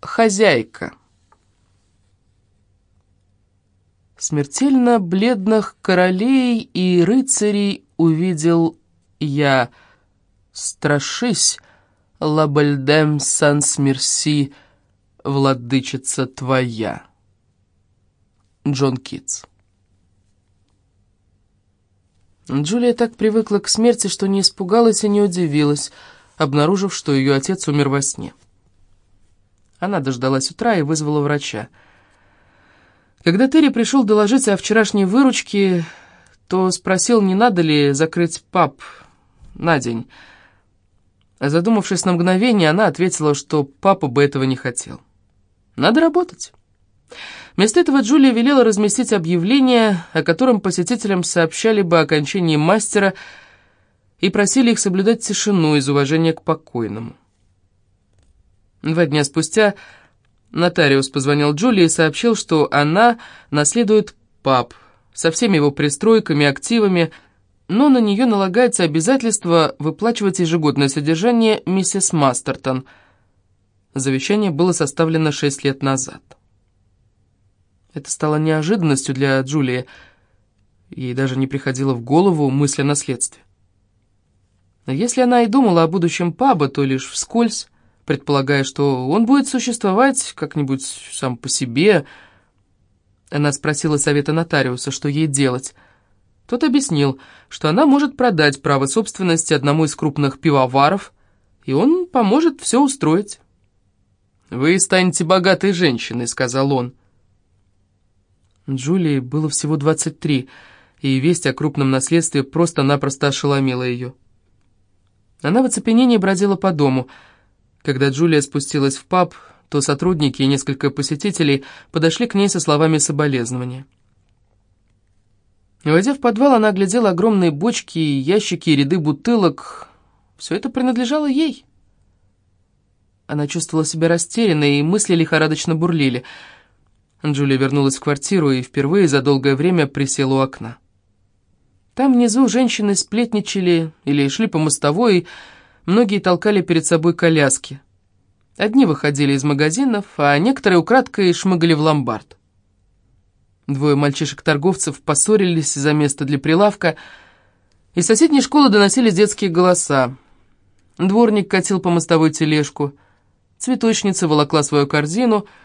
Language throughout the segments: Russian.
хозяйка. Смертельно бледных королей и рыцарей увидел я. Страшись, лабальдем санс-мерси, владычица твоя. Джон Китс Джулия так привыкла к смерти, что не испугалась и не удивилась, обнаружив, что ее отец умер во сне. Она дождалась утра и вызвала врача. Когда Терри пришел доложить о вчерашней выручке, то спросил, не надо ли закрыть паб на день. Задумавшись на мгновение, она ответила, что папа бы этого не хотел. «Надо работать». Вместо этого Джулия велела разместить объявление, о котором посетителям сообщали бы о окончании мастера и просили их соблюдать тишину из уважения к покойному. Два дня спустя нотариус позвонил Джулии и сообщил, что она наследует пап со всеми его пристройками, активами, но на нее налагается обязательство выплачивать ежегодное содержание миссис Мастертон. Завещание было составлено шесть лет назад. Это стало неожиданностью для Джулии. Ей даже не приходило в голову мысль о наследстве. Если она и думала о будущем паба, то лишь вскользь, предполагая, что он будет существовать как-нибудь сам по себе. Она спросила совета нотариуса, что ей делать. Тот объяснил, что она может продать право собственности одному из крупных пивоваров, и он поможет все устроить. «Вы станете богатой женщиной», — сказал он. Джулии было всего 23, и весть о крупном наследстве просто-напросто ошеломила ее. Она в оцепенении бродила по дому. Когда Джулия спустилась в паб, то сотрудники и несколько посетителей подошли к ней со словами соболезнования. Войдя в подвал, она оглядела огромные бочки, ящики и ряды бутылок. Все это принадлежало ей. Она чувствовала себя растерянной, и мысли лихорадочно бурлили — Джулия вернулась в квартиру и впервые за долгое время присела у окна. Там внизу женщины сплетничали или шли по мостовой, и многие толкали перед собой коляски. Одни выходили из магазинов, а некоторые украдкой шмыгали в ломбард. Двое мальчишек-торговцев поссорились за место для прилавка, из соседней школы доносились детские голоса. Дворник катил по мостовой тележку, цветочница волокла свою корзину —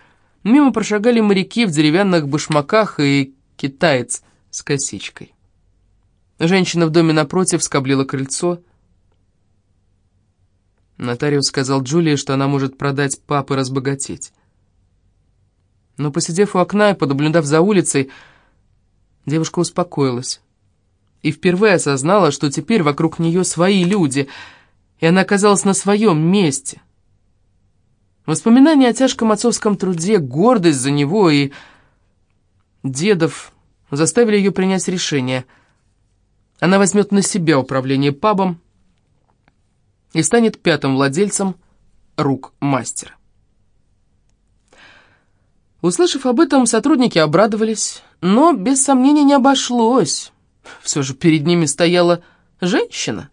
Мимо прошагали моряки в деревянных башмаках и китаец с косичкой. Женщина в доме напротив скоблила крыльцо. Нотариус сказал Джулии, что она может продать пап и разбогатеть. Но, посидев у окна и подоблюдав за улицей, девушка успокоилась и впервые осознала, что теперь вокруг нее свои люди, и она оказалась на своем месте. Воспоминания о тяжком отцовском труде, гордость за него и дедов заставили ее принять решение. Она возьмет на себя управление пабом и станет пятым владельцем рук мастера. Услышав об этом, сотрудники обрадовались, но без сомнений не обошлось. Все же перед ними стояла женщина.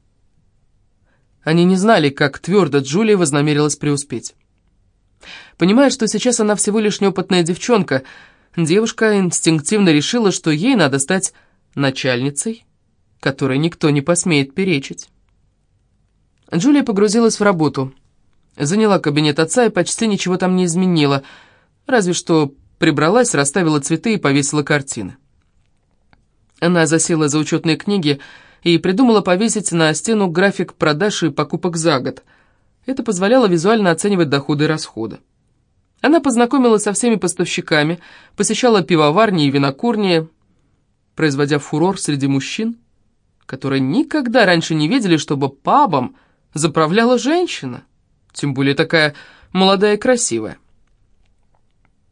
Они не знали, как твердо Джулия вознамерилась преуспеть. Понимая, что сейчас она всего лишь неопытная девчонка, девушка инстинктивно решила, что ей надо стать начальницей, которой никто не посмеет перечить. Джулия погрузилась в работу. Заняла кабинет отца и почти ничего там не изменила, разве что прибралась, расставила цветы и повесила картины. Она засела за учетные книги и придумала повесить на стену график продаж и покупок за год. Это позволяло визуально оценивать доходы и расходы. Она познакомилась со всеми поставщиками, посещала пивоварни и винокурни, производя фурор среди мужчин, которые никогда раньше не видели, чтобы пабом заправляла женщина, тем более такая молодая и красивая.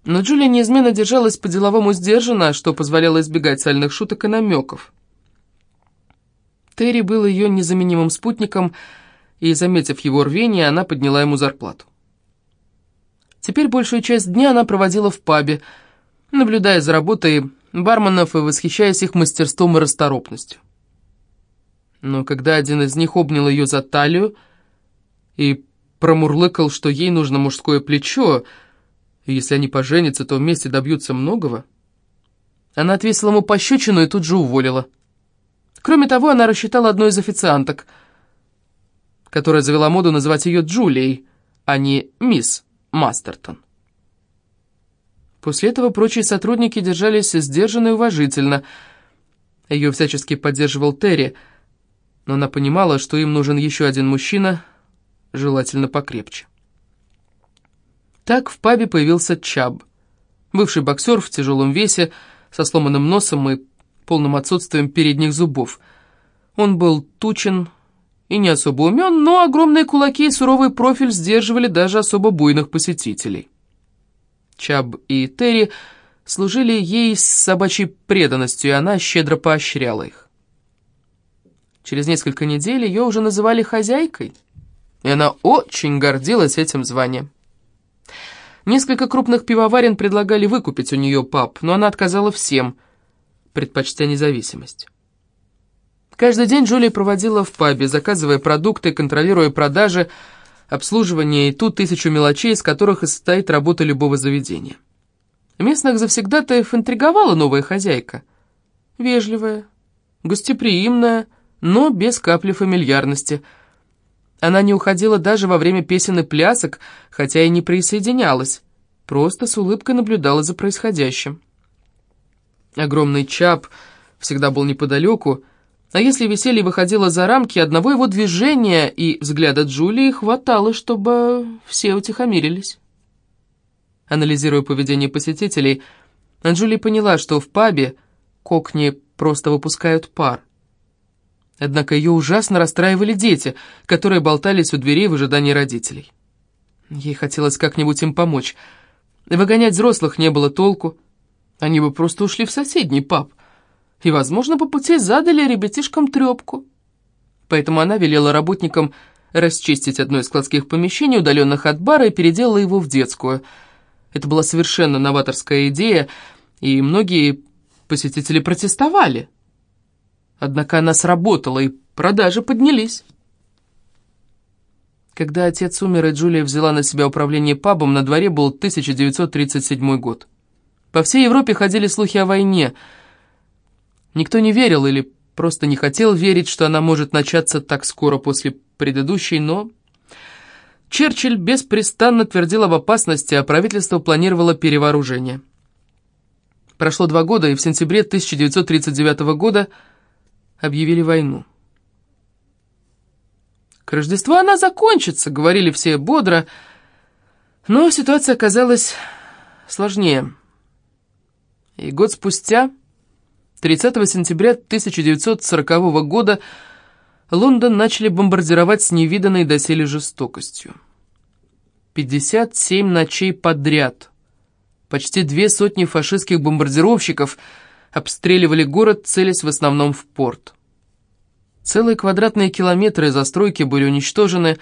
Но Джулия неизменно держалась по-деловому сдержанно, что позволяло избегать сальных шуток и намеков. Терри был ее незаменимым спутником, и, заметив его рвение, она подняла ему зарплату. Теперь большую часть дня она проводила в пабе, наблюдая за работой барменов и восхищаясь их мастерством и расторопностью. Но когда один из них обнял ее за талию и промурлыкал, что ей нужно мужское плечо, И если они поженятся, то вместе добьются многого. Она отвесила ему пощечину и тут же уволила. Кроме того, она рассчитала одной из официанток, которая завела моду называть ее Джулией, а не мисс Мастертон. После этого прочие сотрудники держались сдержанно и уважительно. Ее всячески поддерживал Терри, но она понимала, что им нужен еще один мужчина, желательно покрепче. Так в пабе появился Чаб, бывший боксер в тяжелом весе, со сломанным носом и полным отсутствием передних зубов. Он был тучен и не особо умен, но огромные кулаки и суровый профиль сдерживали даже особо буйных посетителей. Чаб и Терри служили ей с собачьей преданностью, и она щедро поощряла их. Через несколько недель ее уже называли хозяйкой, и она очень гордилась этим званием. Несколько крупных пивоварен предлагали выкупить у нее паб, но она отказала всем, предпочтя независимость. Каждый день Джулия проводила в пабе, заказывая продукты, контролируя продажи, обслуживание и тут тысячу мелочей, из которых и состоит работа любого заведения. Местных завсегдатаев интриговала новая хозяйка. Вежливая, гостеприимная, но без капли фамильярности – она не уходила даже во время песен и плясок, хотя и не присоединялась, просто с улыбкой наблюдала за происходящим. Огромный чап всегда был неподалеку, а если веселье выходило за рамки одного его движения и взгляда Джулии, хватало, чтобы все утихомирились. Анализируя поведение посетителей, Джулия поняла, что в пабе кокни просто выпускают пар. Однако ее ужасно расстраивали дети, которые болтались у дверей в ожидании родителей. Ей хотелось как-нибудь им помочь. Выгонять взрослых не было толку. Они бы просто ушли в соседний паб. И, возможно, по пути задали ребятишкам трепку. Поэтому она велела работникам расчистить одно из складских помещений, удаленных от бара, и переделала его в детскую. Это была совершенно новаторская идея, и многие посетители протестовали. Однако она сработала, и продажи поднялись. Когда отец умер, и Джулия взяла на себя управление пабом, на дворе был 1937 год. По всей Европе ходили слухи о войне. Никто не верил или просто не хотел верить, что она может начаться так скоро после предыдущей, но... Черчилль беспрестанно твердил об опасности, а правительство планировало перевооружение. Прошло два года, и в сентябре 1939 года объявили войну. «К Рождеству она закончится», — говорили все бодро, но ситуация оказалась сложнее. И год спустя, 30 сентября 1940 года, Лондон начали бомбардировать с невиданной доселе жестокостью. 57 ночей подряд. Почти две сотни фашистских бомбардировщиков — обстреливали город, целясь в основном в порт. Целые квадратные километры застройки были уничтожены,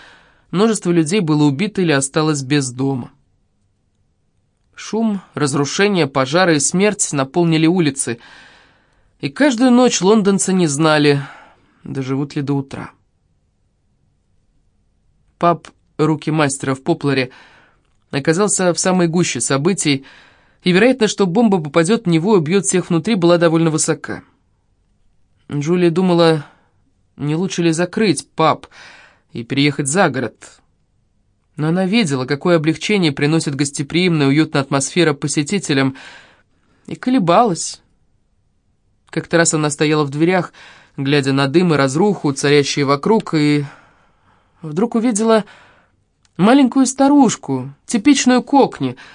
множество людей было убито или осталось без дома. Шум, разрушение, пожары и смерть наполнили улицы, и каждую ночь лондонцы не знали, доживут ли до утра. Пап «Руки мастера» в Попларе оказался в самой гуще событий, и вероятность, что бомба попадет в него и убьет всех внутри, была довольно высока. Джулия думала, не лучше ли закрыть паб и переехать за город. Но она видела, какое облегчение приносит гостеприимная, уютная атмосфера посетителям, и колебалась. Как-то раз она стояла в дверях, глядя на дым и разруху, царящие вокруг, и вдруг увидела маленькую старушку, типичную кокни —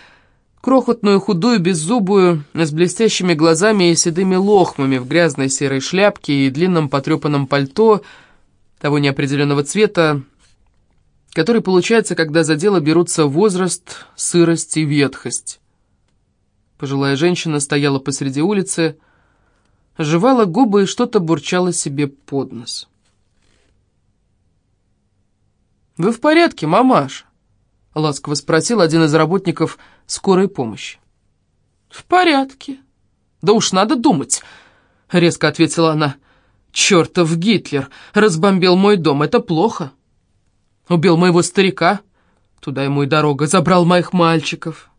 крохотную, худую, беззубую, с блестящими глазами и седыми лохмами в грязной серой шляпке и длинном потрепанном пальто того неопределенного цвета, который получается, когда за дело берутся возраст, сырость и ветхость. Пожилая женщина стояла посреди улицы, жевала губы и что-то бурчала себе под нос. «Вы в порядке, мамаш?» — ласково спросил один из работников скорой помощи. «В порядке. Да уж надо думать», — резко ответила она. «Чертов Гитлер разбомбил мой дом, это плохо. Убил моего старика, туда ему и дорога, забрал моих мальчиков.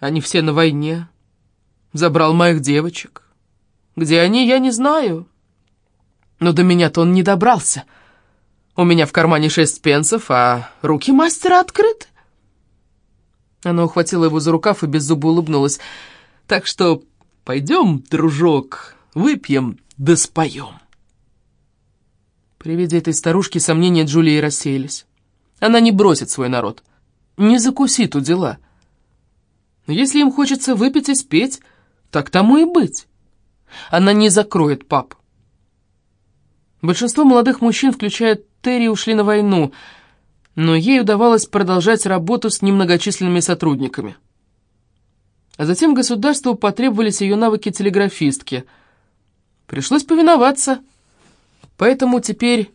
Они все на войне. Забрал моих девочек. Где они, я не знаю. Но до меня-то он не добрался. У меня в кармане шесть пенсов, а руки мастера открыты. Она ухватила его за рукав и без зуба улыбнулась. «Так что пойдем, дружок, выпьем да споем». При виде этой старушки сомнения Джулии рассеялись. Она не бросит свой народ, не закусит у дела. Если им хочется выпить и спеть, так тому и быть. Она не закроет пап. Большинство молодых мужчин, включая Терри, ушли на войну — но ей удавалось продолжать работу с немногочисленными сотрудниками. А затем государству потребовались ее навыки телеграфистки. Пришлось повиноваться. Поэтому теперь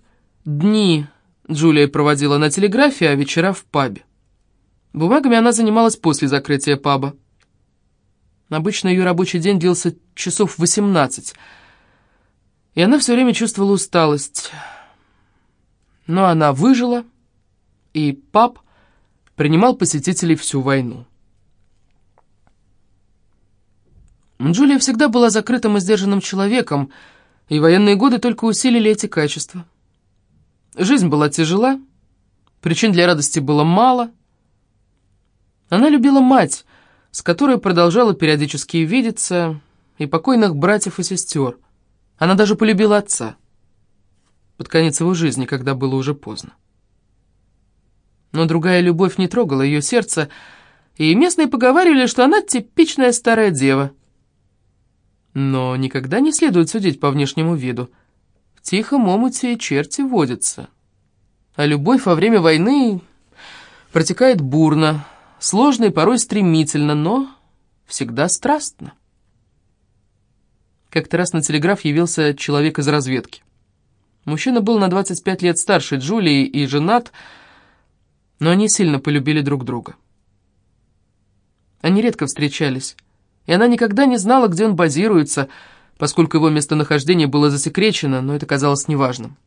дни Джулия проводила на телеграфе, а вечера в пабе. Бумагами она занималась после закрытия паба. Обычно ее рабочий день длился часов 18, и она все время чувствовала усталость. Но она выжила и пап принимал посетителей всю войну. Джулия всегда была закрытым и сдержанным человеком, и военные годы только усилили эти качества. Жизнь была тяжела, причин для радости было мало. Она любила мать, с которой продолжала периодически видеться, и покойных братьев и сестер. Она даже полюбила отца. Под конец его жизни, когда было уже поздно но другая любовь не трогала ее сердце, и местные поговаривали, что она типичная старая дева. Но никогда не следует судить по внешнему виду. В тихом омуте черти водятся. А любовь во время войны протекает бурно, сложно и порой стремительно, но всегда страстно. Как-то раз на телеграф явился человек из разведки. Мужчина был на 25 лет старше Джулии и женат, но они сильно полюбили друг друга. Они редко встречались, и она никогда не знала, где он базируется, поскольку его местонахождение было засекречено, но это казалось неважным.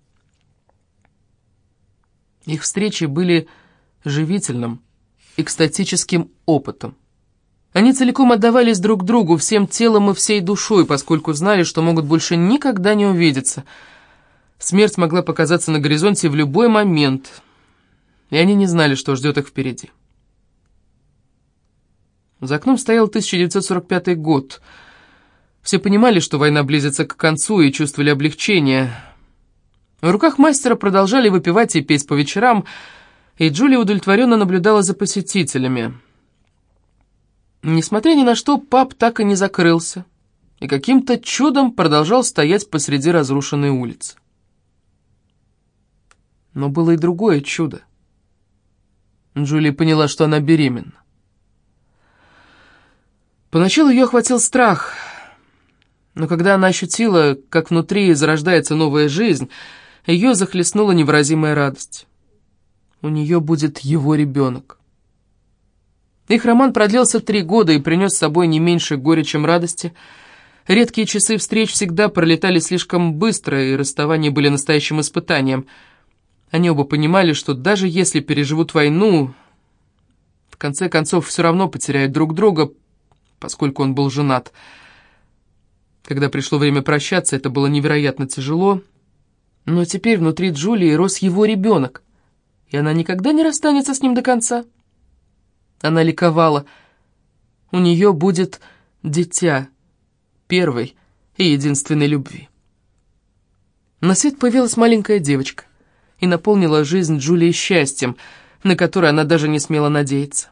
Их встречи были живительным, экстатическим опытом. Они целиком отдавались друг другу всем телом и всей душой, поскольку знали, что могут больше никогда не увидеться. Смерть могла показаться на горизонте в любой момент — и они не знали, что ждет их впереди. За окном стоял 1945 год. Все понимали, что война близится к концу, и чувствовали облегчение. В руках мастера продолжали выпивать и петь по вечерам, и Джулия удовлетворенно наблюдала за посетителями. Несмотря ни на что, пап так и не закрылся, и каким-то чудом продолжал стоять посреди разрушенной улицы. Но было и другое чудо. Джулия поняла, что она беременна. Поначалу ее охватил страх, но когда она ощутила, как внутри зарождается новая жизнь, ее захлестнула невыразимая радость. У нее будет его ребенок. Их роман продлился три года и принес с собой не меньше горя, чем радости. Редкие часы встреч всегда пролетали слишком быстро, и расставания были настоящим испытанием — они оба понимали, что даже если переживут войну, в конце концов все равно потеряют друг друга, поскольку он был женат. Когда пришло время прощаться, это было невероятно тяжело, но теперь внутри Джулии рос его ребенок, и она никогда не расстанется с ним до конца. Она ликовала. У нее будет дитя первой и единственной любви. На свет появилась маленькая девочка и наполнила жизнь Джулии счастьем, на которое она даже не смела надеяться.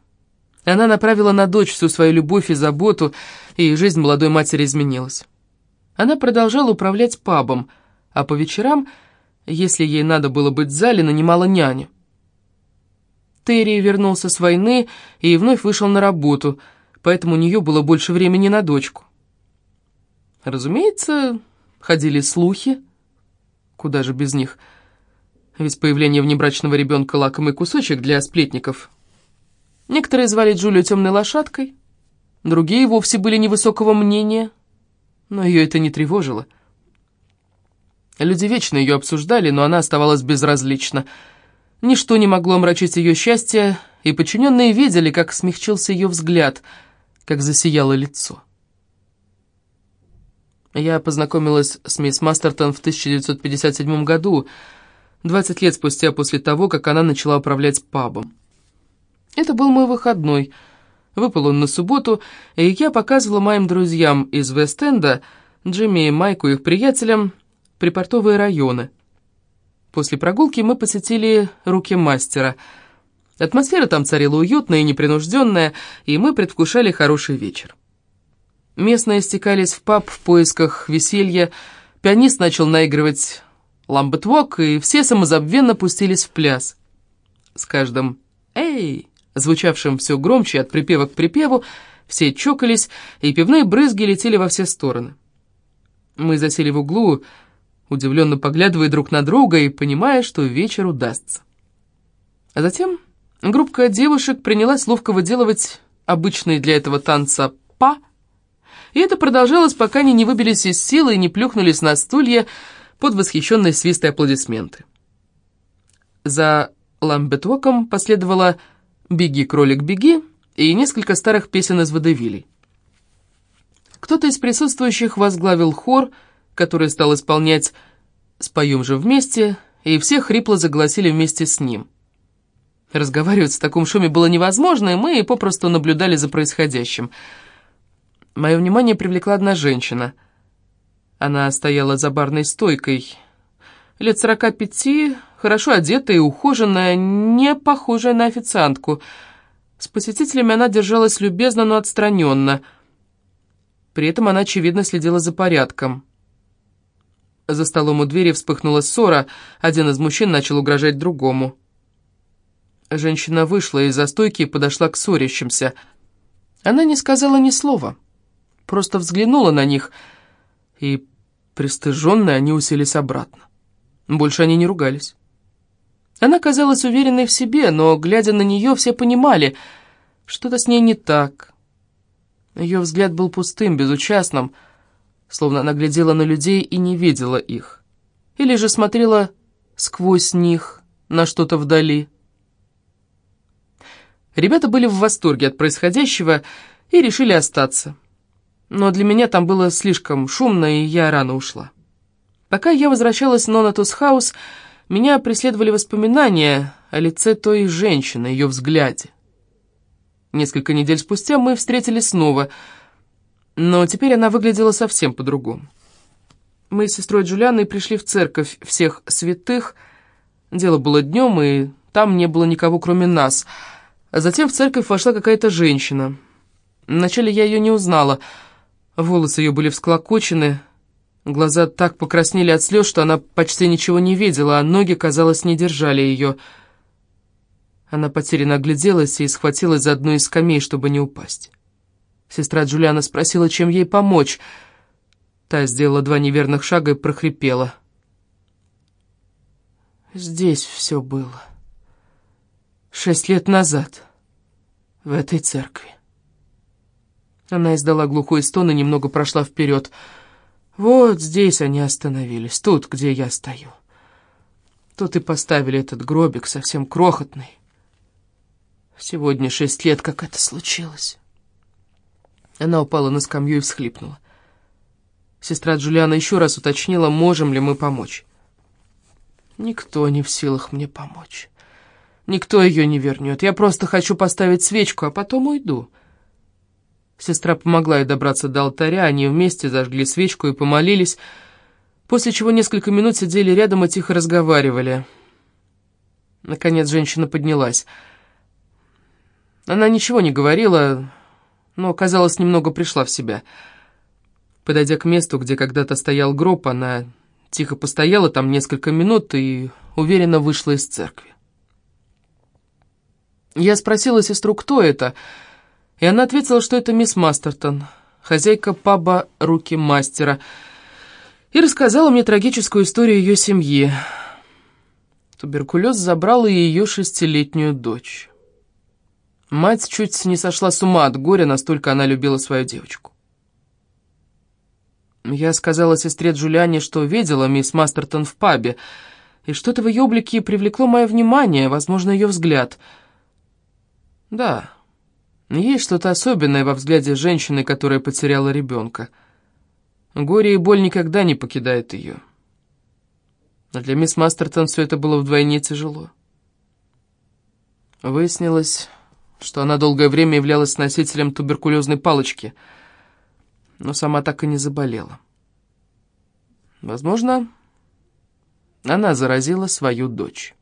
Она направила на дочь всю свою любовь и заботу, и жизнь молодой матери изменилась. Она продолжала управлять пабом, а по вечерам, если ей надо было быть в зале, нанимала няню. Терри вернулся с войны и вновь вышел на работу, поэтому у нее было больше времени на дочку. Разумеется, ходили слухи, куда же без них – ведь появление внебрачного ребенка — лакомый кусочек для сплетников. Некоторые звали Джулию темной лошадкой, другие вовсе были невысокого мнения, но ее это не тревожило. Люди вечно ее обсуждали, но она оставалась безразлична. Ничто не могло омрачить ее счастье, и подчиненные видели, как смягчился ее взгляд, как засияло лицо. Я познакомилась с мисс Мастертон в 1957 году, 20 лет спустя после того, как она начала управлять пабом. Это был мой выходной. Выпал он на субботу, и я показывала моим друзьям из Вест-Энда, Джимми и Майку и их приятелям, припортовые районы. После прогулки мы посетили руки мастера. Атмосфера там царила уютная и непринужденная, и мы предвкушали хороший вечер. Местные стекались в паб в поисках веселья, пианист начал наигрывать ламбетвок, и все самозабвенно пустились в пляс. С каждым «Эй!», звучавшим все громче от припева к припеву, все чокались, и пивные брызги летели во все стороны. Мы засели в углу, удивленно поглядывая друг на друга и понимая, что вечер удастся. А затем группка девушек принялась ловко выделывать обычный для этого танца «па», и это продолжалось, пока они не выбились из силы и не плюхнулись на стулья под восхищенные свисты и аплодисменты. За ламбетвоком последовало «Беги, кролик, беги» и несколько старых песен из водевилей. Кто-то из присутствующих возглавил хор, который стал исполнять «Споем же вместе», и все хрипло загласили вместе с ним. Разговаривать в таком шуме было невозможно, и мы попросту наблюдали за происходящим – Мое внимание привлекла одна женщина. Она стояла за барной стойкой. Лет сорока пяти, хорошо одетая и ухоженная, не похожая на официантку. С посетителями она держалась любезно, но отстраненно. При этом она, очевидно, следила за порядком. За столом у двери вспыхнула ссора, один из мужчин начал угрожать другому. Женщина вышла из-за стойки и подошла к ссорящимся. Она не сказала ни слова просто взглянула на них, и, пристыженные, они уселись обратно. Больше они не ругались. Она казалась уверенной в себе, но, глядя на нее, все понимали, что-то с ней не так. Ее взгляд был пустым, безучастным, словно она глядела на людей и не видела их. Или же смотрела сквозь них на что-то вдали. Ребята были в восторге от происходящего и решили остаться но для меня там было слишком шумно, и я рано ушла. Пока я возвращалась в Нонатус Хаус, меня преследовали воспоминания о лице той женщины, ее взгляде. Несколько недель спустя мы встретились снова, но теперь она выглядела совсем по-другому. Мы с сестрой Джулианой пришли в церковь всех святых. Дело было днем, и там не было никого, кроме нас. А затем в церковь вошла какая-то женщина. Вначале я ее не узнала — Волосы ее были всклокочены, глаза так покраснели от слез, что она почти ничего не видела, а ноги, казалось, не держали ее. Она потерянно огляделась и схватилась за одну из скамей, чтобы не упасть. Сестра Джулиана спросила, чем ей помочь. Та сделала два неверных шага и прохрипела. «Здесь все было. Шесть лет назад, в этой церкви». Она издала глухой стон и немного прошла вперед. Вот здесь они остановились, тут, где я стою. Тут и поставили этот гробик, совсем крохотный. Сегодня шесть лет, как это случилось. Она упала на скамью и всхлипнула. Сестра Джулиана еще раз уточнила, можем ли мы помочь. Никто не в силах мне помочь. Никто ее не вернет. Я просто хочу поставить свечку, а потом уйду. Сестра помогла ей добраться до алтаря, они вместе зажгли свечку и помолились, после чего несколько минут сидели рядом и тихо разговаривали. Наконец женщина поднялась. Она ничего не говорила, но, казалось, немного пришла в себя. Подойдя к месту, где когда-то стоял гроб, она тихо постояла там несколько минут и уверенно вышла из церкви. Я спросила сестру, кто это, — и она ответила, что это мисс Мастертон, хозяйка паба «Руки мастера», и рассказала мне трагическую историю ее семьи. Туберкулез забрал и ее шестилетнюю дочь. Мать чуть не сошла с ума от горя, настолько она любила свою девочку. Я сказала сестре Джулиане, что видела мисс Мастертон в пабе, и что-то в ее облике привлекло мое внимание, возможно, ее взгляд. Да, Есть что-то особенное во взгляде женщины, которая потеряла ребенка. Горе и боль никогда не покидают ее. Но для мисс Мастертон все это было вдвойне тяжело. Выяснилось, что она долгое время являлась носителем туберкулезной палочки, но сама так и не заболела. Возможно, она заразила свою дочь.